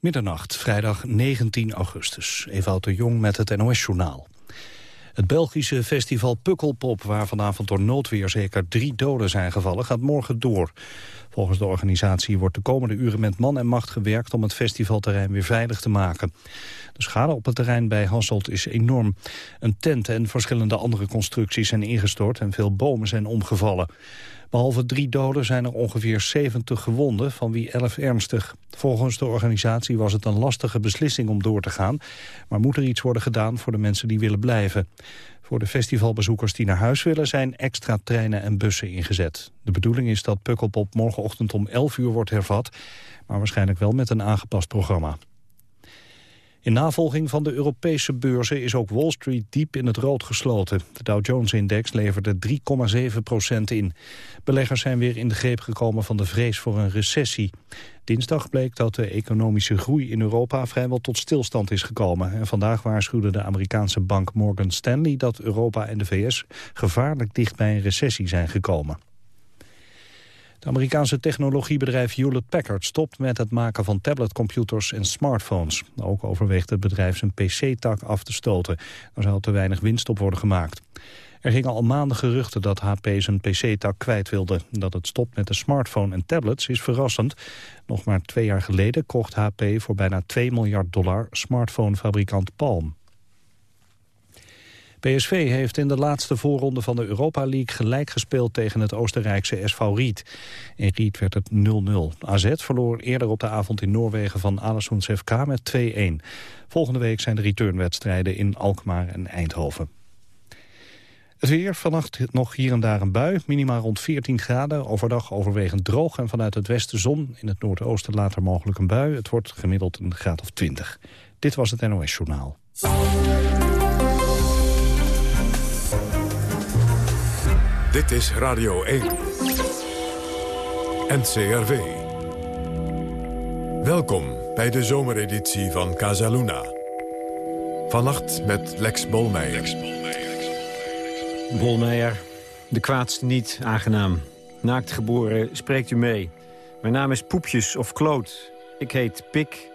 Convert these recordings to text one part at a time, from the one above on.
Middernacht, vrijdag 19 augustus. Ewout de Jong met het NOS-journaal. Het Belgische festival Pukkelpop, waar vanavond door noodweer zeker drie doden zijn gevallen, gaat morgen door. Volgens de organisatie wordt de komende uren met man en macht gewerkt om het festivalterrein weer veilig te maken. De schade op het terrein bij Hasselt is enorm. Een tent en verschillende andere constructies zijn ingestort en veel bomen zijn omgevallen. Behalve drie doden zijn er ongeveer 70 gewonden, van wie 11 ernstig. Volgens de organisatie was het een lastige beslissing om door te gaan, maar moet er iets worden gedaan voor de mensen die willen blijven. Voor de festivalbezoekers die naar huis willen zijn extra treinen en bussen ingezet. De bedoeling is dat Pukkelpop morgenochtend om 11 uur wordt hervat, maar waarschijnlijk wel met een aangepast programma. In navolging van de Europese beurzen is ook Wall Street diep in het rood gesloten. De Dow Jones-index leverde 3,7 procent in. Beleggers zijn weer in de greep gekomen van de vrees voor een recessie. Dinsdag bleek dat de economische groei in Europa vrijwel tot stilstand is gekomen. En vandaag waarschuwde de Amerikaanse bank Morgan Stanley dat Europa en de VS gevaarlijk dicht bij een recessie zijn gekomen. Het Amerikaanse technologiebedrijf Hewlett-Packard stopt met het maken van tabletcomputers en smartphones. Ook overweegt het bedrijf zijn PC-tak af te stoten. Er zou te weinig winst op worden gemaakt. Er gingen al maanden geruchten dat HP zijn PC-tak kwijt wilde. Dat het stopt met de smartphone en tablets is verrassend. Nog maar twee jaar geleden kocht HP voor bijna 2 miljard dollar smartphonefabrikant Palm. PSV heeft in de laatste voorronde van de Europa League gelijk gespeeld tegen het Oostenrijkse SV Ried. In Ried werd het 0-0. AZ verloor eerder op de avond in Noorwegen van Alessons FK met 2-1. Volgende week zijn de returnwedstrijden in Alkmaar en Eindhoven. Het weer, vannacht nog hier en daar een bui, minimaal rond 14 graden. Overdag overwegend droog en vanuit het westen zon. In het noordoosten later mogelijk een bui. Het wordt gemiddeld een graad of 20. Dit was het NOS Journaal. Dit is Radio 1. NCRV. Welkom bij de zomereditie van Casaluna. Vannacht met Lex Bolmeijer. Bolmeijer, de kwaadste niet, aangenaam. Naakt geboren, spreekt u mee. Mijn naam is Poepjes of Kloot. Ik heet Pik,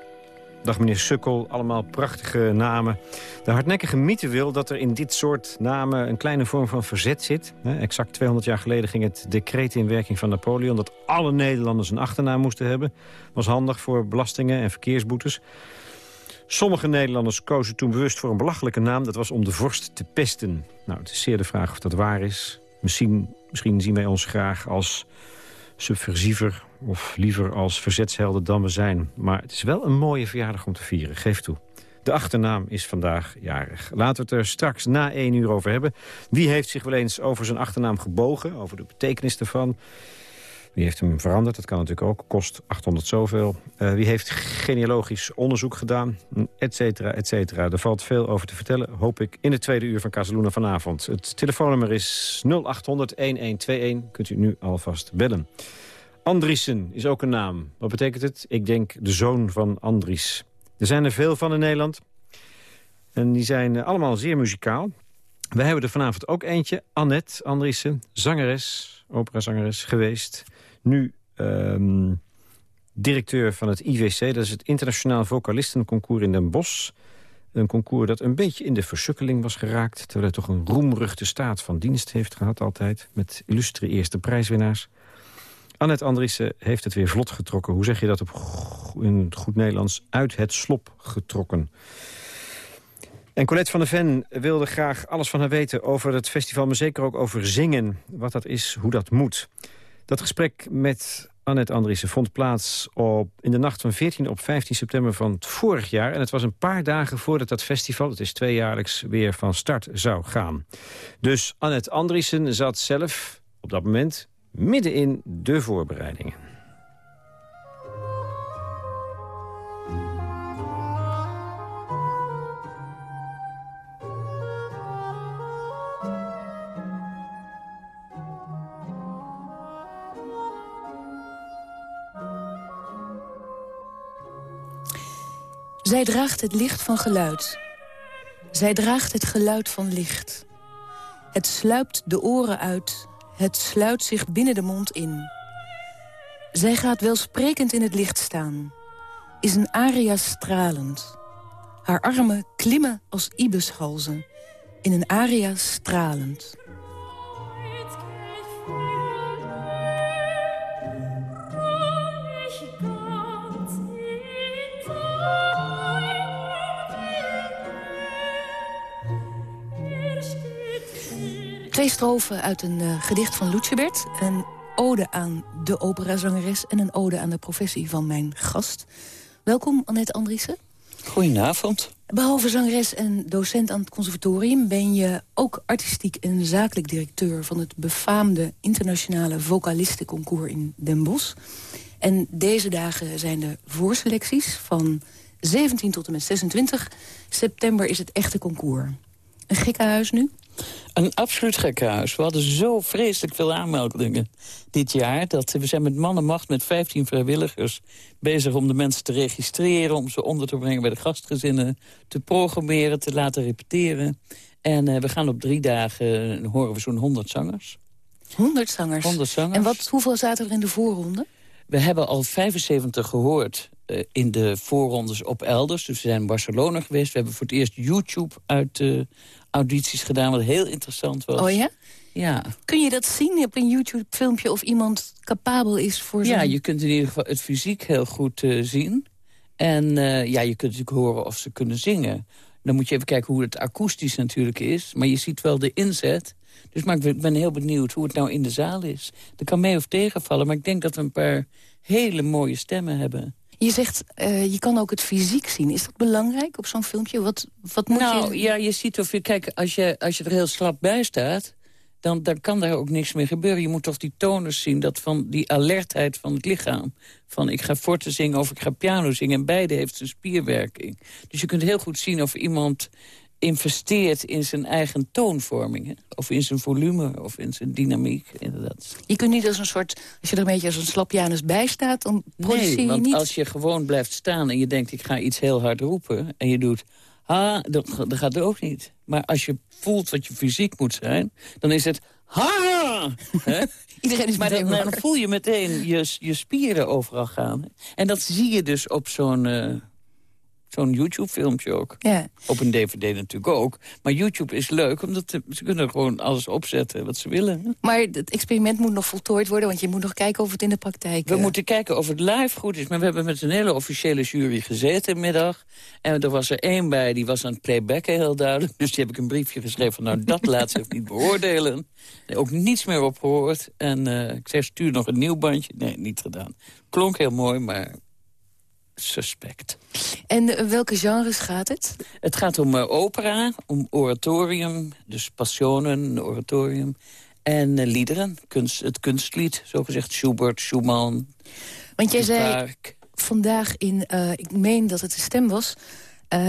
Dag meneer Sukkel, allemaal prachtige namen. De hardnekkige mythe wil dat er in dit soort namen een kleine vorm van verzet zit. Exact 200 jaar geleden ging het decreet in werking van Napoleon... dat alle Nederlanders een achternaam moesten hebben. was handig voor belastingen en verkeersboetes. Sommige Nederlanders kozen toen bewust voor een belachelijke naam. Dat was om de vorst te pesten. Nou, het is zeer de vraag of dat waar is. Misschien, misschien zien wij ons graag als subversiever of liever als verzetshelden dan we zijn. Maar het is wel een mooie verjaardag om te vieren, geef toe. De achternaam is vandaag jarig. Laten we het er straks na één uur over hebben. Wie heeft zich wel eens over zijn achternaam gebogen? Over de betekenis ervan? Wie heeft hem veranderd? Dat kan natuurlijk ook. Kost 800 zoveel. Uh, wie heeft genealogisch onderzoek gedaan? Et cetera, et cetera. Er valt veel over te vertellen, hoop ik, in het tweede uur van Casaluna vanavond. Het telefoonnummer is 0800-1121. Kunt u nu alvast bellen. Andriessen is ook een naam. Wat betekent het? Ik denk de zoon van Andries. Er zijn er veel van in Nederland. En die zijn eh, allemaal zeer muzikaal. Wij hebben er vanavond ook eentje. Annette Andriessen, zangeres, operazangeres geweest. Nu um, directeur van het IVC. Dat is het Internationaal Vocalistenconcours in Den Bosch. Een concours dat een beetje in de versukkeling was geraakt... terwijl het toch een roemruchte staat van dienst heeft gehad altijd... met illustre eerste prijswinnaars. Annette Andriessen heeft het weer vlot getrokken. Hoe zeg je dat op in goed Nederlands? Uit het slop getrokken. En Colette van der Ven wilde graag alles van haar weten over het festival... maar zeker ook over zingen, wat dat is, hoe dat moet. Dat gesprek met Annette Andriessen vond plaats op, in de nacht van 14 op 15 september van het vorig jaar. En het was een paar dagen voordat dat festival, het is tweejaarlijks, weer van start zou gaan. Dus Annette Andriessen zat zelf op dat moment midden in de voorbereidingen. Zij draagt het licht van geluid. Zij draagt het geluid van licht. Het sluipt de oren uit het sluit zich binnen de mond in. Zij gaat welsprekend in het licht staan. is een aria stralend. Haar armen klimmen als ibishalzen. In een aria stralend. Twee strofen uit een uh, gedicht van Lutjebert. Een ode aan de operazangeres en een ode aan de professie van mijn gast. Welkom, Annette Andriessen. Goedenavond. Behalve zangeres en docent aan het conservatorium... ben je ook artistiek en zakelijk directeur... van het befaamde internationale vocalistenconcours in Den Bosch. En deze dagen zijn de voorselecties van 17 tot en met 26 september is het echte concours. Een gekkenhuis nu? Een absoluut gekkenhuis. We hadden zo vreselijk veel aanmeldingen dit jaar... dat we zijn met mannenmacht met 15 vrijwilligers bezig om de mensen te registreren... om ze onder te brengen bij de gastgezinnen, te programmeren, te laten repeteren. En uh, we gaan op drie dagen, uh, horen we zo'n 100 zangers. 100 zangers? 100 zangers. En wat, hoeveel zaten er in de voorronde? We hebben al 75 gehoord uh, in de voorrondes op elders. Dus we zijn in Barcelona geweest. We hebben voor het eerst YouTube uit, audities gedaan, wat heel interessant was. Oh ja? Ja. Kun je dat zien op een YouTube-filmpje of iemand capabel is voor Ja, je kunt in ieder geval het fysiek heel goed uh, zien. En uh, ja, je kunt natuurlijk horen of ze kunnen zingen. Dan moet je even kijken hoe het akoestisch natuurlijk is. Maar je ziet wel de inzet. Dus maar ik ben heel benieuwd hoe het nou in de zaal is. Dat kan mee of tegenvallen, maar ik denk dat we een paar hele mooie stemmen hebben. Je zegt, uh, je kan ook het fysiek zien. Is dat belangrijk op zo'n filmpje? Wat, wat moet nou, je... ja, je ziet of je... Kijk, als je, als je er heel slap bij staat... Dan, dan kan daar ook niks meer gebeuren. Je moet toch die tonus zien, dat van die alertheid van het lichaam. Van ik ga forte zingen of ik ga piano zingen. En beide heeft een spierwerking. Dus je kunt heel goed zien of iemand investeert in zijn eigen toonvorming. Hè? Of in zijn volume, of in zijn dynamiek, inderdaad. Je kunt niet als een soort, als je er een beetje als een slapjanus bij staat... dan produceer nee, je want niet... als je gewoon blijft staan en je denkt... ik ga iets heel hard roepen, en je doet... ha, dat, dat gaat er ook niet. Maar als je voelt wat je fysiek moet zijn, dan is het... ha! Iedereen is maar dan, dan, voel je meteen je, je spieren overal gaan. En dat zie je dus op zo'n... Uh, zo'n YouTube-filmpje ook. Ja. Op een DVD natuurlijk ook. Maar YouTube is leuk, omdat ze kunnen gewoon alles opzetten wat ze willen. Maar het experiment moet nog voltooid worden... want je moet nog kijken of het in de praktijk... We uh... moeten kijken of het live goed is. Maar we hebben met een hele officiële jury gezeten middag. En er was er één bij, die was aan het playbacken heel duidelijk. Dus die heb ik een briefje geschreven van... nou, dat laat zich niet beoordelen. Nee, ook niets meer op gehoord. En uh, ik zei, stuur nog een nieuw bandje. Nee, niet gedaan. Klonk heel mooi, maar suspect. En uh, welke genres gaat het? Het gaat om uh, opera, om oratorium, dus passionen, oratorium... en uh, liederen, kunst, het kunstlied, zogezegd Schubert, Schumann... Want jij zei vandaag in, ik meen dat het de stem was...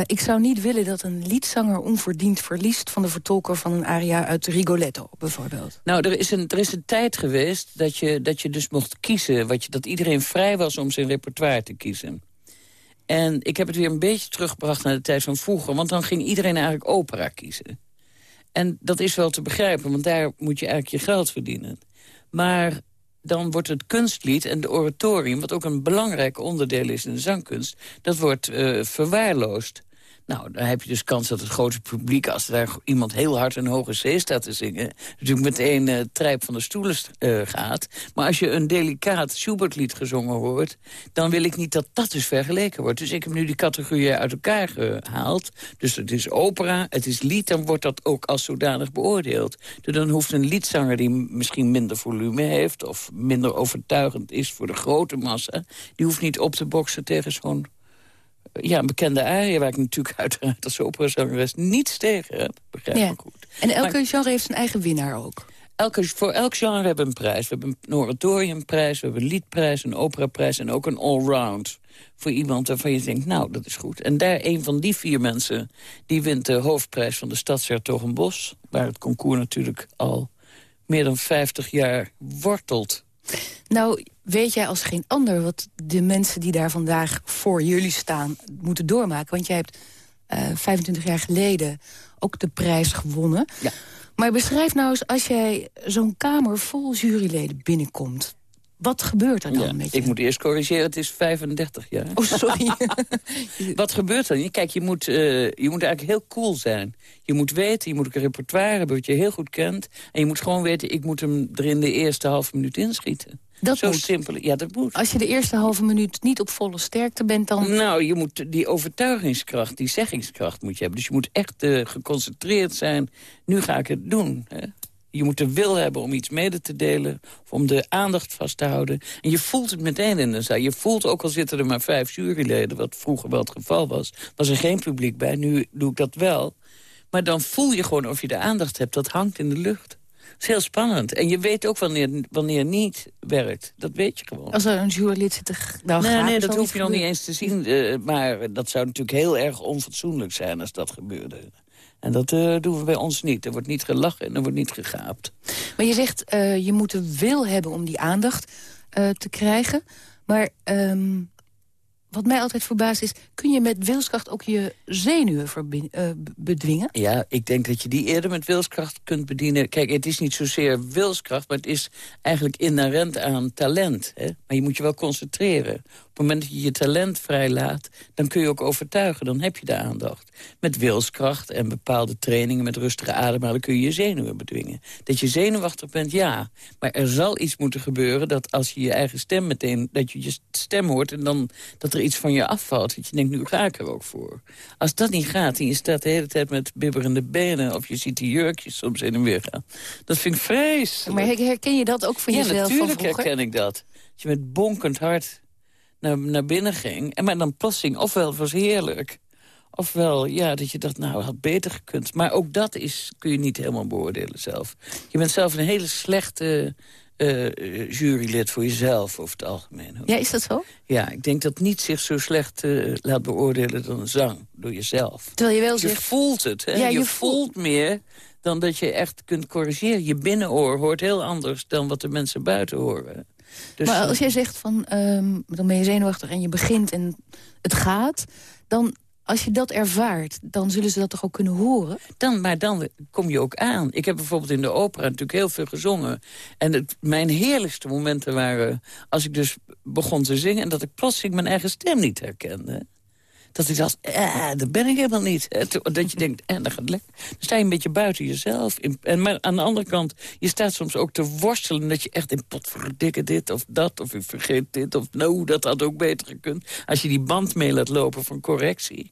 ik zou niet willen dat een liedzanger onverdiend verliest... van de vertolker van een aria uit Rigoletto, bijvoorbeeld. Nou, er is een, er is een tijd geweest dat je, dat je dus mocht kiezen... Wat je, dat iedereen vrij was om zijn repertoire te kiezen. En ik heb het weer een beetje teruggebracht naar de tijd van vroeger. Want dan ging iedereen eigenlijk opera kiezen. En dat is wel te begrijpen, want daar moet je eigenlijk je geld verdienen. Maar dan wordt het kunstlied en de oratorium... wat ook een belangrijk onderdeel is in de zangkunst... dat wordt uh, verwaarloosd. Nou, dan heb je dus kans dat het grote publiek... als daar iemand heel hard een hoge C staat te zingen... natuurlijk meteen uh, trijp van de stoelen uh, gaat. Maar als je een delicaat Schubert-lied gezongen hoort... dan wil ik niet dat dat dus vergeleken wordt. Dus ik heb nu die categorieën uit elkaar gehaald. Dus het is opera, het is lied, dan wordt dat ook als zodanig beoordeeld. Dus dan hoeft een liedzanger die misschien minder volume heeft... of minder overtuigend is voor de grote massa... die hoeft niet op te boksen tegen zo'n ja, een bekende aria waar ik natuurlijk uiteraard als operazangeres niets tegen heb. Begrijp ja. ik goed. En elke maar, genre heeft zijn eigen winnaar ook? Elke, voor elk genre hebben we een prijs. We hebben een oratoriumprijs, we hebben een liedprijs, een operaprijs... en ook een allround voor iemand waarvan je denkt, nou, dat is goed. En daar, een van die vier mensen, die wint de hoofdprijs van de Stadshertogenbos... waar het concours natuurlijk al meer dan 50 jaar wortelt. Nou, weet jij als geen ander wat de mensen die daar vandaag voor jullie staan moeten doormaken? Want jij hebt uh, 25 jaar geleden ook de prijs gewonnen. Ja. Maar beschrijf nou eens, als jij zo'n kamer vol juryleden binnenkomt... wat gebeurt er dan ja, met je? Ik moet eerst corrigeren, het is 35 jaar. Oh, sorry. wat gebeurt er? Kijk, je moet, uh, je moet eigenlijk heel cool zijn. Je moet weten, je moet een repertoire hebben wat je heel goed kent. En je moet gewoon weten, ik moet hem er in de eerste halve minuut inschieten. Dat Zo moet. simpel. Ja, dat moet. Als je de eerste halve minuut niet op volle sterkte bent, dan... Nou, je moet die overtuigingskracht, die zeggingskracht moet je hebben. Dus je moet echt uh, geconcentreerd zijn. Nu ga ik het doen. Hè? Je moet de wil hebben om iets mede te delen. Of om de aandacht vast te houden. En je voelt het meteen in de zaal. Je voelt, ook al zitten er maar vijf juryleden... wat vroeger wel het geval was, was er geen publiek bij. Nu doe ik dat wel. Maar dan voel je gewoon of je de aandacht hebt. Dat hangt in de lucht. Dat is heel spannend. En je weet ook wanneer, wanneer niet werkt. Dat weet je gewoon. Als er een jurylid zit... Nou nee, nee, dat hoef je nog niet eens te zien. Uh, maar dat zou natuurlijk heel erg onfatsoenlijk zijn als dat gebeurde. En dat uh, doen we bij ons niet. Er wordt niet gelachen en er wordt niet gegaapt. Maar je zegt, uh, je moet de wil hebben om die aandacht uh, te krijgen. Maar um, wat mij altijd verbaast is... kun je met wilskracht ook je zenuwen bedwingen? Ja, ik denk dat je die eerder met wilskracht kunt bedienen. Kijk, het is niet zozeer wilskracht, maar het is eigenlijk inherent aan talent. Hè? Maar je moet je wel concentreren. Op het moment dat je je talent vrijlaat, dan kun je ook overtuigen. Dan heb je de aandacht. Met wilskracht en bepaalde trainingen met rustige ademhalen... kun je je zenuwen bedwingen. Dat je zenuwachtig bent, ja. Maar er zal iets moeten gebeuren dat als je je eigen stem meteen... dat je je stem hoort en dan dat er iets van je afvalt. Dat je denkt, nu ga ik er ook voor. Als dat niet gaat en je staat de hele tijd met bibberende benen... of je ziet die jurkjes soms in en weer gaan. Dat vind ik vreselijk. Maar herken je dat ook van ja, jezelf natuurlijk herken ik dat. Dat je met bonkend hart naar, naar binnen ging. En maar dan plotseling, ofwel het was heerlijk... Ofwel, ja, dat je dacht, nou, had beter gekund. Maar ook dat is, kun je niet helemaal beoordelen zelf. Je bent zelf een hele slechte uh, jurylid voor jezelf over het algemeen. Ja, is dat zo? Ja, ik denk dat niet zich zo slecht uh, laat beoordelen dan zang. Door jezelf. Terwijl je wel je zegt... voelt het, hè? Ja, je, je voelt meer dan dat je echt kunt corrigeren. Je binnenoor hoort heel anders dan wat de mensen buiten horen. Dus, maar als jij zegt van, um, dan ben je zenuwachtig en je begint en het gaat... dan als je dat ervaart, dan zullen ze dat toch ook kunnen horen? Dan, maar dan kom je ook aan. Ik heb bijvoorbeeld in de opera natuurlijk heel veel gezongen. En het, mijn heerlijkste momenten waren als ik dus begon te zingen... en dat ik plotseling mijn eigen stem niet herkende. Dat ik dacht, eh, dat ben ik helemaal niet. Dat je denkt, en eh, dat gaat lekker. Dan sta je een beetje buiten jezelf. En, maar aan de andere kant, je staat soms ook te worstelen... dat je echt in potverdikke dit of dat, of ik vergeet dit... of nou, dat had ook beter gekund. Als je die band mee laat lopen van correctie.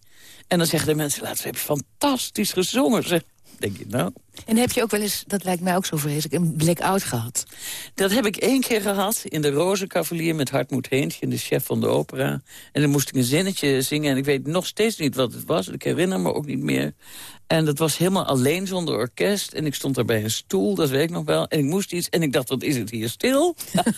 En dan zeggen de mensen, laatst heb je fantastisch gezongen. Zeg, denk je, nou... En heb je ook wel eens, dat lijkt mij ook zo vreselijk, een blackout gehad? Dat heb ik één keer gehad in de Rozenkavalier met Hartmoed Heentje, de chef van de opera. En dan moest ik een zinnetje zingen en ik weet nog steeds niet wat het was. Ik herinner me ook niet meer. En dat was helemaal alleen zonder orkest. En ik stond daar bij een stoel, dat weet ik nog wel. En ik moest iets en ik dacht, wat is het hier stil?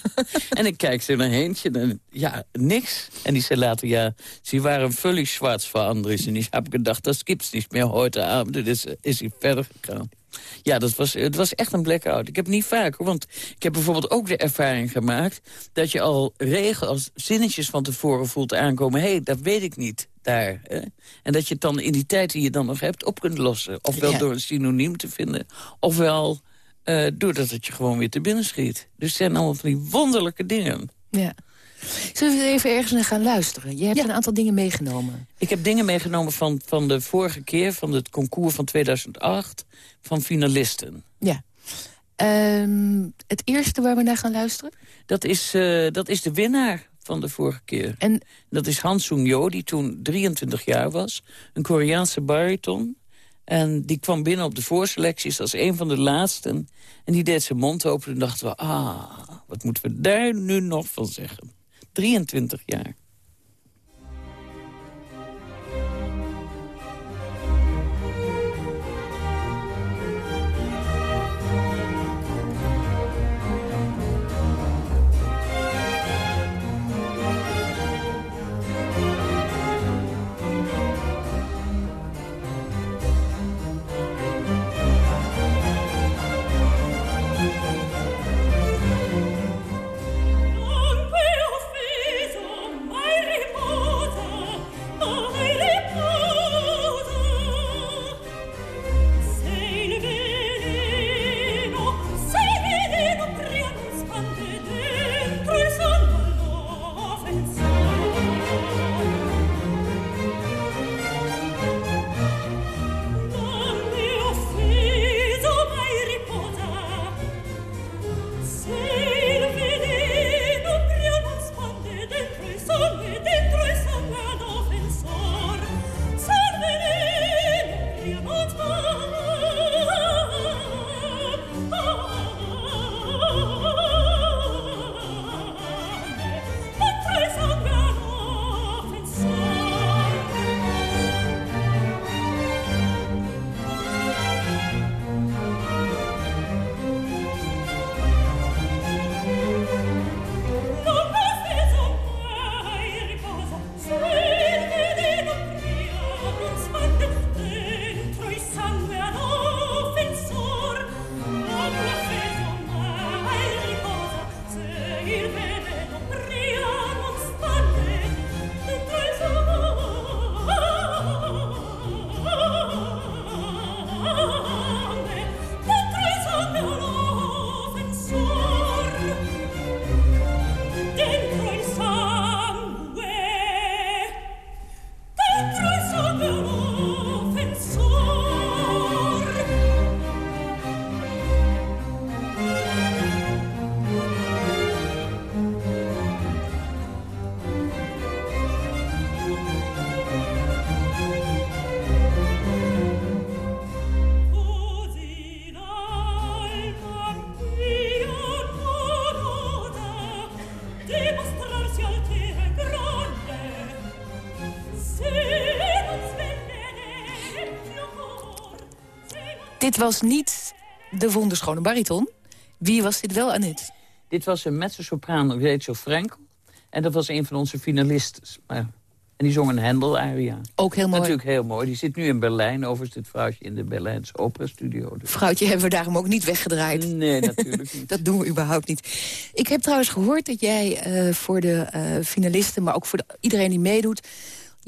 en ik kijk ze naar Heentje en ja, niks. En die zei later, ja, ze waren völlig schwarz veranderd. En ik heb gedacht, dat gibt's niet meer heute avond. Dus is hij verder gegaan. Ja, dat was, het was echt een blackout. Ik heb het niet vaak, want ik heb bijvoorbeeld ook de ervaring gemaakt... dat je al regels, zinnetjes van tevoren voelt aankomen... hé, hey, dat weet ik niet daar. Hè? En dat je het dan in die tijd die je dan nog hebt op kunt lossen. Ofwel ja. door een synoniem te vinden, ofwel uh, doordat het je gewoon weer te binnen schiet. Dus het zijn allemaal van die wonderlijke dingen. Ja. Zullen we even ergens naar gaan luisteren? Je hebt ja. een aantal dingen meegenomen. Ik heb dingen meegenomen van, van de vorige keer, van het concours van 2008, van finalisten. Ja. Um, het eerste waar we naar gaan luisteren? Dat is, uh, dat is de winnaar van de vorige keer. En dat is Han Sung-jo, die toen 23 jaar was. Een Koreaanse bariton. En die kwam binnen op de voorselecties als een van de laatsten. En die deed zijn mond open en dachten we... ah, wat moeten we daar nu nog van zeggen? 23 jaar. Dit was niet de wonderschone bariton. Wie was dit wel, Annette? Dit was een mezzo-sopraan, Rachel Frankel. En dat was een van onze finalisten. Maar en die zong een Hendel-aria. Ook heel mooi. Natuurlijk heel mooi. Die zit nu in Berlijn. Overigens dit vrouwtje in de Berlijnse opera studio. Dus. Vrouwtje hebben we daarom ook niet weggedraaid. Nee, natuurlijk niet. dat doen we überhaupt niet. Ik heb trouwens gehoord dat jij uh, voor de uh, finalisten... maar ook voor de, iedereen die meedoet...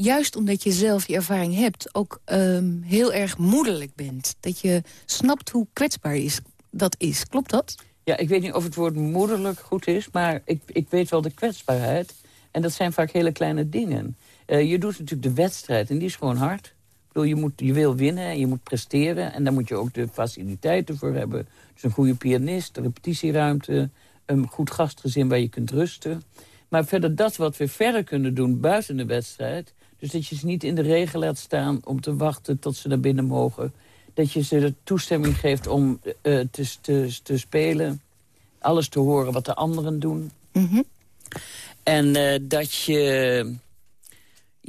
juist omdat je zelf die ervaring hebt... ook um, heel erg moederlijk bent. Dat je snapt hoe kwetsbaar is, dat is. Klopt dat? Ja, ik weet niet of het woord moederlijk goed is... maar ik, ik weet wel de kwetsbaarheid. En dat zijn vaak hele kleine dingen... Uh, je doet natuurlijk de wedstrijd en die is gewoon hard. Ik bedoel, je, moet, je wil winnen en je moet presteren. En daar moet je ook de faciliteiten voor hebben. Dus een goede pianist, repetitieruimte... een goed gastgezin waar je kunt rusten. Maar verder dat wat we verder kunnen doen buiten de wedstrijd... dus dat je ze niet in de regen laat staan om te wachten tot ze naar binnen mogen... dat je ze de toestemming geeft om uh, te, te, te spelen... alles te horen wat de anderen doen. Mm -hmm. En uh, dat je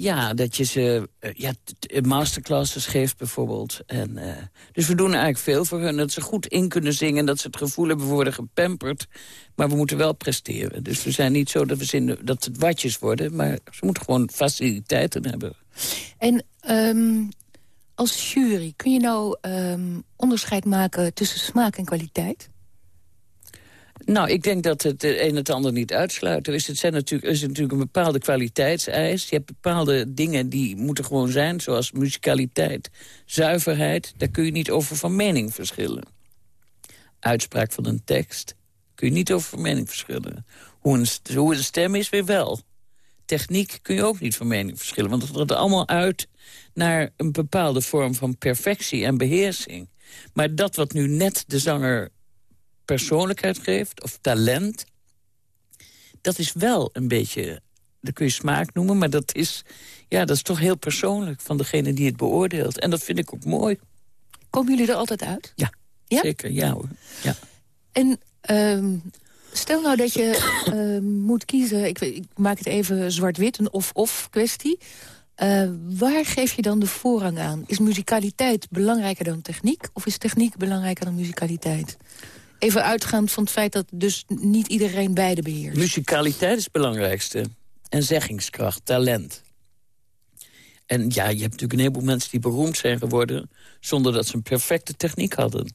ja, dat je ze uh, ja, masterclasses geeft bijvoorbeeld. En, uh, dus we doen eigenlijk veel voor hun. Dat ze goed in kunnen zingen. Dat ze het gevoel hebben, worden gepamperd. Maar we moeten wel presteren. Dus we zijn niet zo dat, we zin, dat het watjes worden. Maar ze moeten gewoon faciliteiten hebben. En um, als jury, kun je nou um, onderscheid maken tussen smaak en kwaliteit? Nou, ik denk dat het een het ander niet uitsluit. Er is, het zijn natuurlijk, is natuurlijk een bepaalde kwaliteitseis. Je hebt bepaalde dingen die moeten gewoon zijn, zoals muzikaliteit, zuiverheid. Daar kun je niet over van mening verschillen. Uitspraak van een tekst kun je niet over van mening verschillen. Hoe een, hoe een stem is, weer wel. Techniek kun je ook niet van mening verschillen. Want het gaat allemaal uit naar een bepaalde vorm van perfectie en beheersing. Maar dat wat nu net de zanger persoonlijkheid geeft, of talent... dat is wel een beetje, dat kun je smaak noemen... maar dat is, ja, dat is toch heel persoonlijk van degene die het beoordeelt. En dat vind ik ook mooi. Komen jullie er altijd uit? Ja, ja? zeker, ja hoor. Ja. En um, stel nou dat je uh, moet kiezen... Ik, ik, maak het even zwart-wit, een of-of kwestie... Uh, waar geef je dan de voorrang aan? Is muzikaliteit belangrijker dan techniek? Of is techniek belangrijker dan muzikaliteit? Even uitgaand van het feit dat dus niet iedereen beide beheerst. Muzikaliteit is het belangrijkste. En zeggingskracht, talent. En ja, je hebt natuurlijk een heleboel mensen die beroemd zijn geworden... zonder dat ze een perfecte techniek hadden.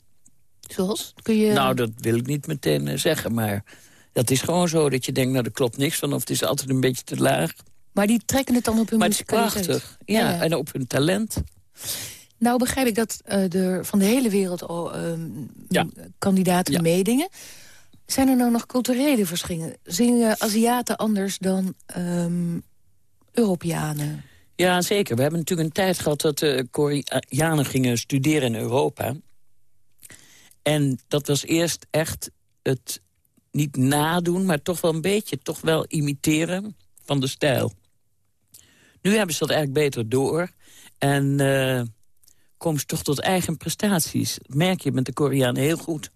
Zoals? Kun je... Nou, dat wil ik niet meteen uh, zeggen, maar... dat is gewoon zo dat je denkt, nou, er klopt niks van... of het is altijd een beetje te laag. Maar die trekken het dan op hun maar het is prachtig, ja, ja, ja. en op hun talent. Nou begrijp ik dat uh, er van de hele wereld al uh, ja. kandidaten Ja. meedingen. Zijn er nou nog culturele verschillen? Zingen Aziaten anders dan um, Europeanen? Ja, zeker. We hebben natuurlijk een tijd gehad dat de Koreanen gingen studeren in Europa. En dat was eerst echt het niet nadoen, maar toch wel een beetje toch wel imiteren van de stijl. Nu hebben ze dat eigenlijk beter door. En uh, toch tot eigen prestaties. Dat merk je met de Koreanen heel goed.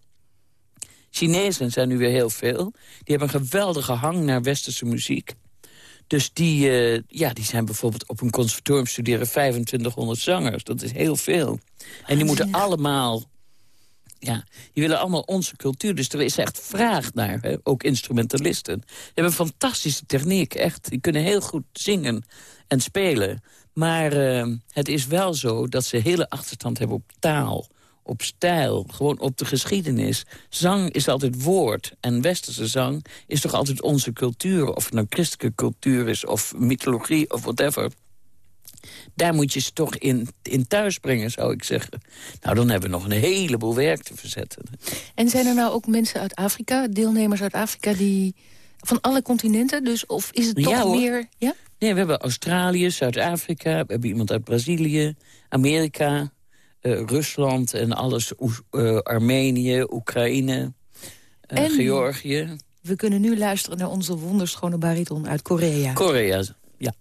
Chinezen zijn nu weer heel veel. Die hebben een geweldige hang naar westerse muziek. Dus die, uh, ja, die zijn bijvoorbeeld op een conservatorium studeren 2500 zangers. Dat is heel veel. En die moeten allemaal... Ja, die willen allemaal onze cultuur. Dus er is echt vraag naar, hè? ook instrumentalisten. Die hebben fantastische techniek, echt. Die kunnen heel goed zingen en spelen. Maar uh, het is wel zo dat ze hele achterstand hebben op taal, op stijl, gewoon op de geschiedenis. Zang is altijd woord en westerse zang is toch altijd onze cultuur. Of het nou christelijke cultuur is of mythologie of whatever. Daar moet je ze toch in, in thuis brengen, zou ik zeggen. Nou, dan hebben we nog een heleboel werk te verzetten. En zijn er nou ook mensen uit Afrika, deelnemers uit Afrika... die van alle continenten, dus of is het toch ja, meer... Ja? Nee, we hebben Australië, Zuid-Afrika, we hebben iemand uit Brazilië, Amerika, uh, Rusland en alles, uh, Armenië, Oekraïne, uh, En- Georgië. We kunnen nu luisteren naar onze wonderschone bariton uit Korea. Korea, ja.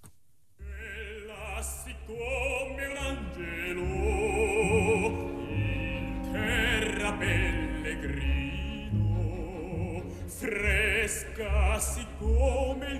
Fresca siccome il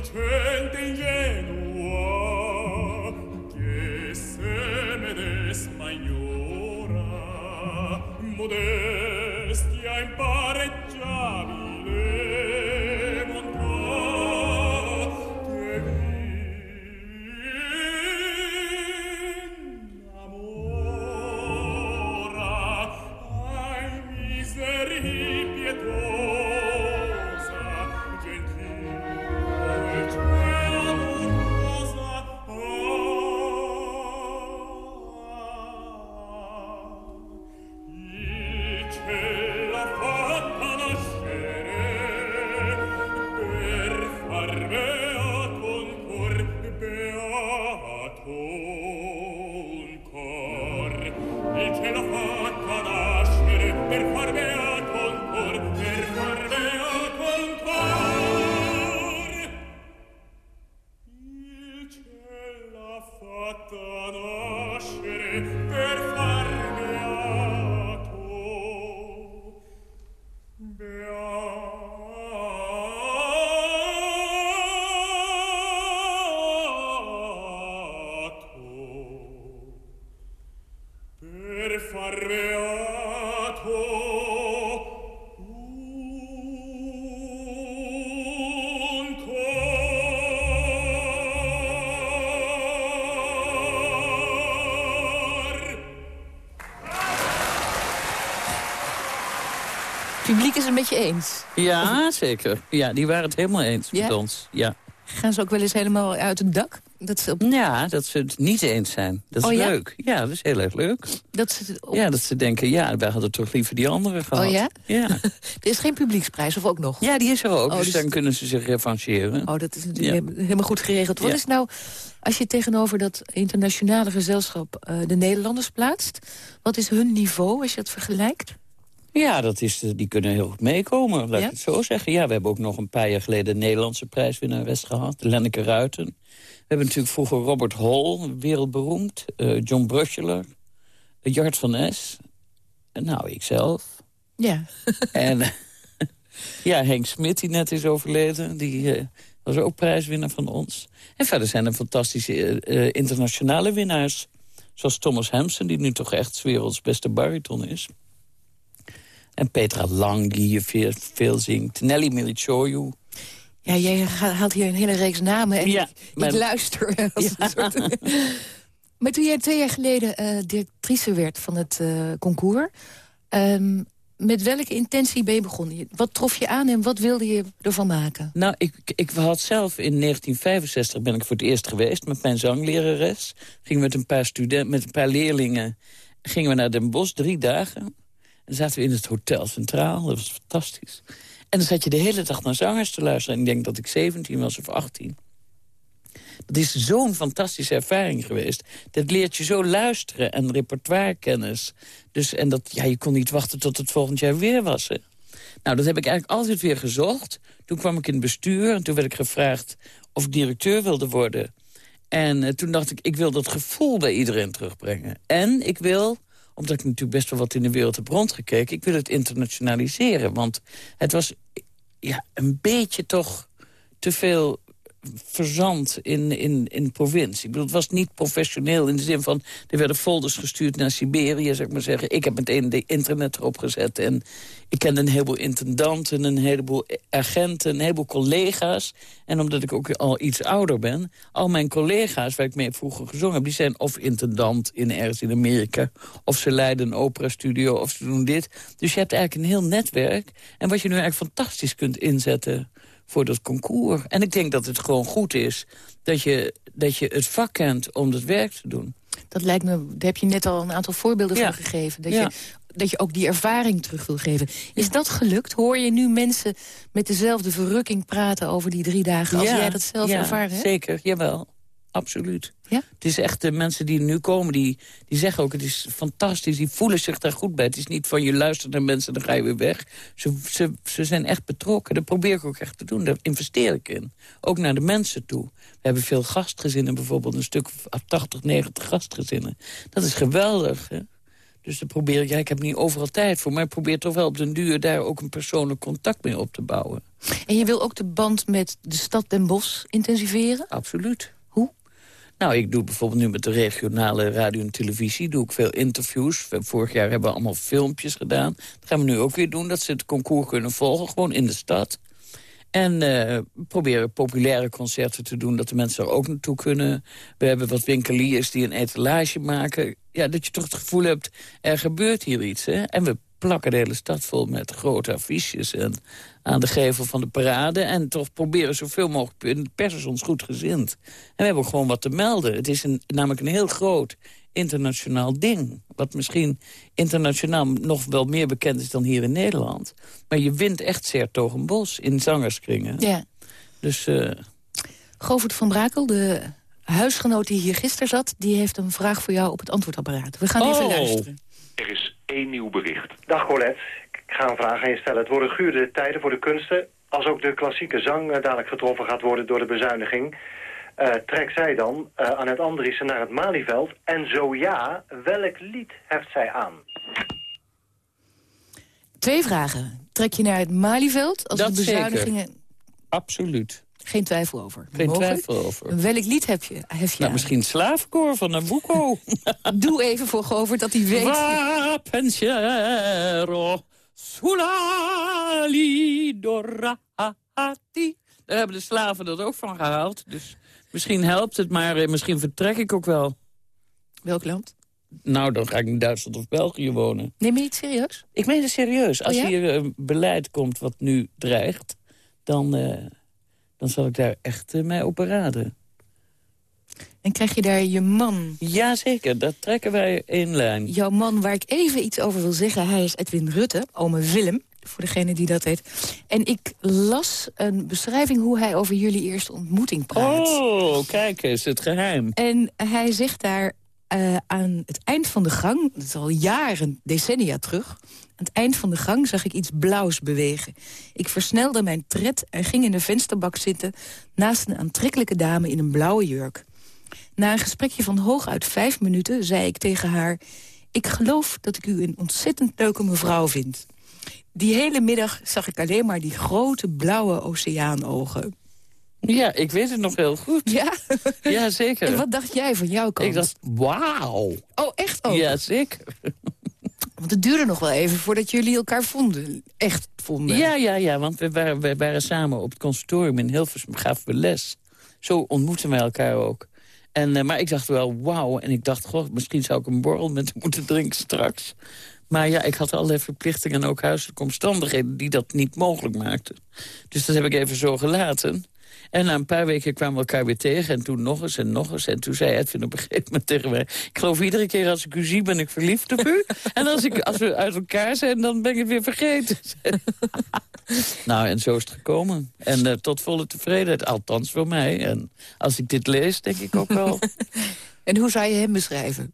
dolcente ingenua che seme medesma modestia in pace eens. Ja, zeker. Ja, die waren het helemaal eens Ja? met ons. Ja. Gaan ze ook wel eens helemaal uit het dak? Dat ze, op, ja, dat ze het niet eens zijn. Dat is Oh, ja? leuk. Ja, dat is heel erg leuk. dat ze op- Ja, dat ze denken, ja, wij hadden toch liever die andere gehad. Oh ja? Ja, Er is geen publieksprijs, of ook nog? ja die is er ook. Oh, dus, dus- dan kunnen ze zich revancheren. Oh, dat is natuurlijk helemaal goed geregeld. Wat Ja. is nou, als je tegenover dat internationale gezelschap eh, de Nederlanders plaatst... wat is hun niveau als je het vergelijkt? Ja, dat is, de- die kunnen heel goed meekomen, laat Ja? ik het zo zeggen. Ja, we hebben ook nog een paar jaar geleden... een Nederlandse prijswinnares gehad, Lenneke Ruiten. We hebben natuurlijk vroeger Robert Hall, wereldberoemd. eh, John Bruscheler, Jart van Es. En nou, ikzelf. Ja. en ja, Henk Smit, die net is overleden. Die eh, was ook prijswinnaar van ons. En verder zijn er fantastische eh, eh, internationale winnaars. Zoals Thomas Hampson, die nu toch echt werelds beste bariton is. En Petra Lang, die hier veel, veel zingt. Nelly Milichoyu. Ja, jij ha- haalt hier een hele reeks namen en Ja, ik, ik maar- luister. Als een soort... maar toen jij twee jaar geleden eh, directrice werd van het eh, concours... ehm, met welke intentie ben je begonnen? Je- Wat trof je aan en wat wilde je ervan maken? Nou, ik, ik had zelf in 1965 ben ik voor het eerst geweest met mijn zanglerares. Gingen we met een paar studenten, met een paar leerlingen, gingen we naar Den Bosch drie dagen. Dan zaten we in het Hotel Centraal, dat was fantastisch. En dan zat je de hele dag naar zangers te luisteren. En ik denk dat ik 17 was of 18. Dat is zo'n fantastische ervaring geweest. Dat leert je zo luisteren en repertoirekennis. Dus, en dat, ja, je kon niet wachten tot het volgend jaar weer was. Nou, dat heb ik eigenlijk altijd weer gezocht. Toen kwam ik in het bestuur en toen werd ik gevraagd of ik directeur wilde worden. En eh, toen dacht ik, ik wil dat gevoel bij iedereen terugbrengen. En ik wil, omdat ik natuurlijk best wel wat in de wereld heb rondgekeken... ik wil het internationaliseren, want het was ja, een beetje toch te veel verzand in, in, in provincie. Ik bedoel, het was niet professioneel in de zin van... er werden folders gestuurd naar Siberië, zeg ik maar zeggen. Ik heb meteen de internet erop gezet. En ik kende een heleboel intendanten, een heleboel agenten... een heleboel collega's. En omdat ik ook al iets ouder ben... al mijn collega's waar ik mee vroeger gezongen heb... die zijn of intendant in ergens in Amerika... of ze leiden een operastudio, of ze doen dit. Dus je hebt eigenlijk een heel netwerk. En wat je nu eigenlijk fantastisch kunt inzetten voor dat concours. En ik denk dat het gewoon goed is dat je, dat je het vak kent om het werk te doen. Dat lijkt me, daar heb je net al een aantal voorbeelden Ja. van gegeven. Dat, Ja. je, dat je ook die ervaring terug wil geven. Is dat gelukt? Hoor je nu mensen met dezelfde verrukking praten over die drie dagen... als jij dat zelf ervaren hebt? zeker, jawel. Absoluut. Ja? Het is echt de mensen die nu komen, die, die zeggen ook... het is fantastisch, die voelen zich daar goed bij. Het is niet van je luistert naar mensen, dan ga je weer weg. Ze, ze, ze zijn echt betrokken. Dat probeer ik ook echt te doen. Daar investeer ik in. Ook naar de mensen toe. We hebben veel gastgezinnen, bijvoorbeeld een stuk 80, 90 gastgezinnen. Dat is geweldig, hè? Dus dan probeer ik, ja, ik heb niet overal tijd voor... maar ik probeer toch wel op den duur daar ook een persoonlijk contact mee op te bouwen. En je wil ook de band met de stad Den Bosch intensiveren? Absoluut. Nou, ik doe bijvoorbeeld nu met de regionale radio en televisie... doe ik veel interviews. Vorig jaar hebben we allemaal filmpjes gedaan. Dat gaan we nu ook weer doen, dat ze het concours kunnen volgen. Gewoon in de stad. En uh, proberen populaire concerten te doen, dat de mensen er ook naartoe kunnen. We hebben wat winkeliers die een etalage maken. Ja, dat je toch het gevoel hebt, er gebeurt hier iets. Hè? En we plakken de hele stad vol met grote affiches en aan de gevel van de parade. En toch proberen zoveel mogelijk... De pers is ons goed gezind. En we hebben gewoon wat te melden. Het is een, namelijk een heel groot internationaal ding. Wat misschien internationaal nog wel meer bekend is dan hier in Nederland. Maar je wint echt Sertogenbos in zangerskringen. Ja. Dus... Uh... Govert van Brakel, de huisgenoot die hier gisteren zat... die heeft een vraag voor jou op het antwoordapparaat. We gaan even Oh. luisteren. Er is één nieuw bericht. Dag Colette, ik ga een vraag aan je stellen. Het worden gure tijden voor de kunsten. Als ook de klassieke zang eh, dadelijk getroffen gaat worden door de bezuiniging... eh trekt zij dan eh aan het Andriessen naar het Malieveld? En zo ja, welk lied heft zij aan? Twee vragen. Trek je naar het Malieveld als Dat de bezuinigingen... Absoluut. Geen twijfel over. Geen Mogelijk. twijfel over. Welk lied heb je? Hef je Nou, misschien Slavenkoor van Nabucco. Doe even voor Govert dat hij weet... Va pensiero sulla lidorati. Daar hebben de slaven dat ook van gehaald. Dus misschien helpt het, maar eh, misschien vertrek ik ook wel. Welk land? Nou, dan ga ik in Duitsland of België wonen. Neem je niet serieus? Ik meen het serieus. Als Oh ja? hier een beleid komt wat nu dreigt... dan, eh, dan zal ik daar echt eh, mij op beraden. En krijg je daar je man... Jazeker, daar trekken wij één lijn. Jouw man waar ik even iets over wil zeggen... hij is Edwin Rutte, ome Willem, voor degene die dat weet. En ik las een beschrijving hoe hij over jullie eerste ontmoeting praat. Oh, kijk eens, het geheim. En hij zegt daar eh, aan het eind van de gang... dat is al jaren, decennia terug... aan het eind van de gang zag ik iets blauws bewegen. Ik versnelde mijn tred en ging in de vensterbak zitten... naast een aantrekkelijke dame in een blauwe jurk. Na een gesprekje van hooguit vijf minuten zei ik tegen haar... ik geloof dat ik u een ontzettend leuke mevrouw vind. Die hele middag zag ik alleen maar die grote blauwe oceaanogen. Ja, ik weet het nog heel goed. Ja? Ja, zeker. En wat dacht jij van jouw kant? Ik dacht, wauw. Oh, echt ook? Ja, zeer. Want het duurde nog wel even voordat jullie elkaar vonden. Echt vonden. Ja, ja, ja, want we waren, waren samen op het conservatorium in Hilversum, gaven we les. Zo ontmoetten wij elkaar ook. En, eh, maar ik dacht wel, wauw. En ik dacht, goh, misschien zou ik een borrel met hem moeten drinken straks. Maar ja, ik had allerlei verplichtingen en ook huiselijke omstandigheden... die dat niet mogelijk maakten. Dus dat heb ik even zo gelaten. En na een paar weken kwamen we elkaar weer tegen. En toen nog eens en nog eens. En toen zei Edwin op een gegeven moment tegen mij... ik geloof iedere keer als ik u zie ben ik verliefd op u. en als, ik, als we uit elkaar zijn, dan ben ik het weer vergeten. nou, en zo is het gekomen. En eh, tot volle tevredenheid, althans voor mij. En als ik dit lees, denk ik ook wel... En hoe zou je hem beschrijven?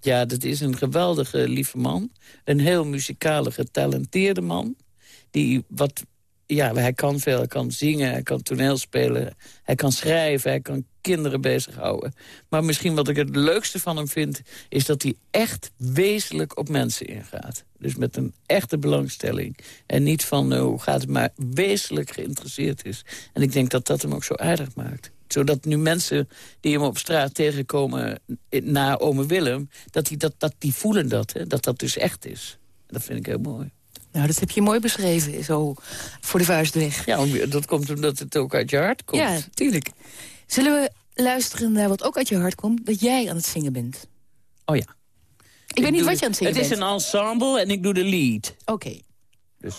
Ja, dat is een geweldige lieve man. Een heel muzikale, getalenteerde man. Die wat, ja, hij kan veel. Hij kan zingen, hij kan toneel spelen. Hij kan schrijven, hij kan kinderen bezighouden. Maar misschien wat ik het leukste van hem vind... is dat hij echt wezenlijk op mensen ingaat. Dus met een echte belangstelling. En niet van eh, hoe gaat het, maar wezenlijk geïnteresseerd is. En ik denk dat dat hem ook zo aardig maakt zodat nu mensen die hem op straat tegenkomen na ome Willem... dat die, dat, dat die voelen dat, hè, dat dat dus echt is. Dat vind ik heel mooi. Nou, dat heb je mooi beschreven, zo voor de vuist weg. Ja, dat komt omdat het ook uit je hart komt. Ja, tuurlijk. Zullen we luisteren naar wat ook uit je hart komt? Dat jij aan het zingen bent. Oh ja. Ik, weet niet wat je aan het zingen Het is bent. een ensemble en ik doe de lead. Oké. Dus...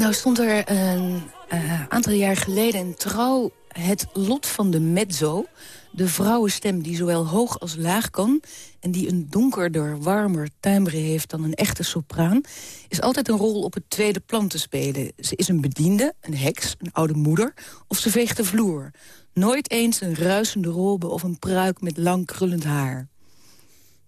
Nou stond er een uh, aantal jaar geleden in Trouw het lot van de mezzo. De vrouwenstem die zowel hoog als laag kan... en die een donkerder, warmer timbre heeft dan een echte sopraan... is altijd een rol op het tweede plan te spelen. Ze is een bediende, een heks, een oude moeder... of ze veegt de vloer. Nooit eens een ruisende robe of een pruik met lang krullend haar.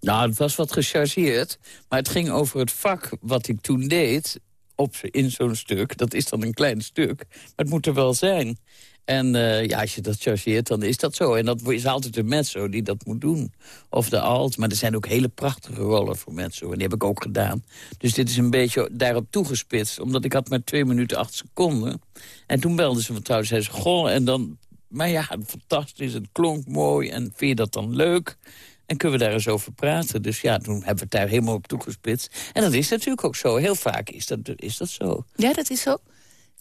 Nou, het was wat gechargeerd. Maar het ging over het vak wat ik toen deed op, in zo'n stuk. Dat is dan een klein stuk. Maar het moet er wel zijn. En uh, ja, als je dat chargeert, dan is dat zo. En dat is altijd de mezzo die dat moet doen. Of de alt. Maar er zijn ook hele prachtige rollen voor mezzo. En die heb ik ook gedaan. Dus dit is een beetje daarop toegespitst. Omdat ik had maar twee minuten acht seconden. En toen belden ze me trouwens. Zei ze, goh, en dan... Maar ja, fantastisch, het klonk mooi. En vind je dat dan leuk? En kunnen we daar eens over praten? Dus ja, toen hebben we het daar helemaal op toegespitst. En dat is natuurlijk ook zo. Heel vaak is dat, is dat zo. Ja, dat is zo?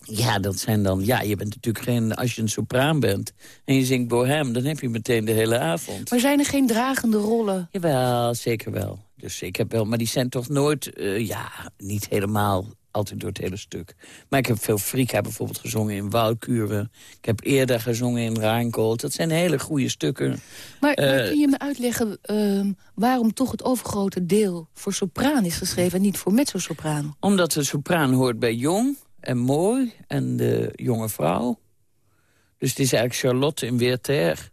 Ja, dat zijn dan... Ja, je bent natuurlijk geen... Als je een sopraan bent en je zingt bohem... dan heb je meteen de hele avond. Maar zijn er geen dragende rollen? Jawel, zeker wel. Dus ik heb wel... Maar die zijn toch nooit... Uh, ja, niet helemaal altijd door het hele stuk. Maar ik heb veel Frika bijvoorbeeld gezongen in Walkuren. Ik heb eerder gezongen in Rijnkold. Dat zijn hele goede stukken. Maar, uh, kun je me uitleggen uh, waarom toch het overgrote deel voor sopraan is geschreven... en niet voor mezzo-sopraan? Omdat de sopraan hoort bij jong en mooi en de jonge vrouw. Dus het is eigenlijk Charlotte in Weerter.